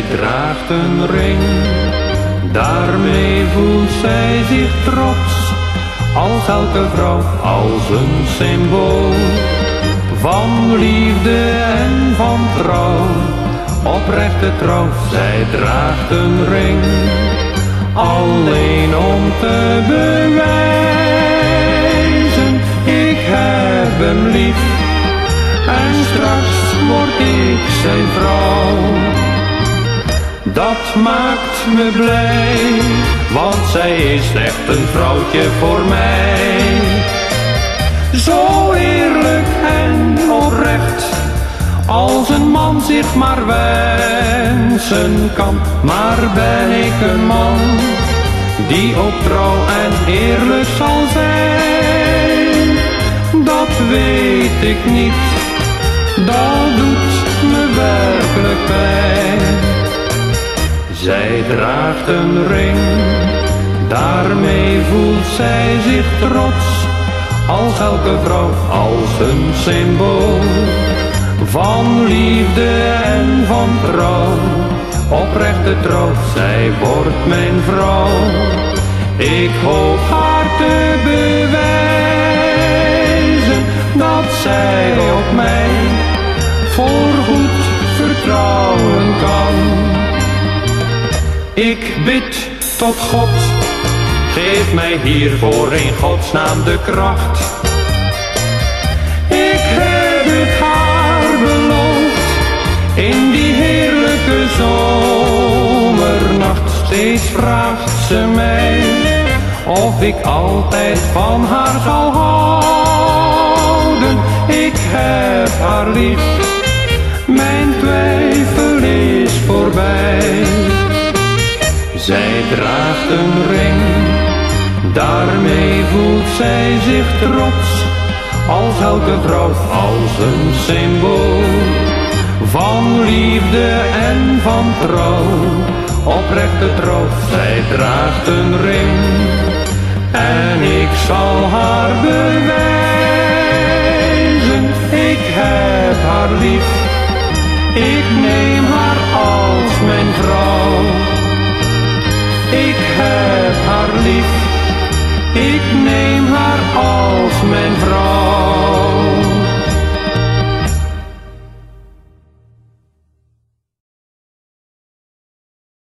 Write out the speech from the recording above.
Zij draagt een ring, daarmee voelt zij zich trots. Als elke vrouw als een symbool van liefde en van trouw. Oprechte trouw, zij draagt een ring, alleen om te bewijzen, ik heb hem lief. En straks word ik zijn vrouw. Dat maakt me blij, want zij is echt een vrouwtje voor mij. Zo eerlijk en oprecht, als een man zich maar wensen kan. Maar ben ik een man, die ook trouw en eerlijk zal zijn? Dat weet ik niet, dat doet me werkelijk pijn. Zij draagt een ring, daarmee voelt zij zich trots. Als elke vrouw als een symbool van liefde en van trouw. Oprechte trouw, zij wordt mijn vrouw. Ik hoop haar te bewijzen dat zij op mij Ik bid tot God, geef mij hiervoor in godsnaam de kracht. Ik heb het haar beloofd, in die heerlijke zomernacht. Steeds vraagt ze mij, of ik altijd van haar zal houden. Ik heb haar lief, mijn twijfel is voorbij. Zij draagt een ring, daarmee voelt zij zich trots. Als elke vrouw als een symbool van liefde en van trouw. Oprechte trouw, zij draagt een ring en ik zal haar bewijzen. Ik heb haar lief, ik neem haar als ik neem haar als mijn vrouw.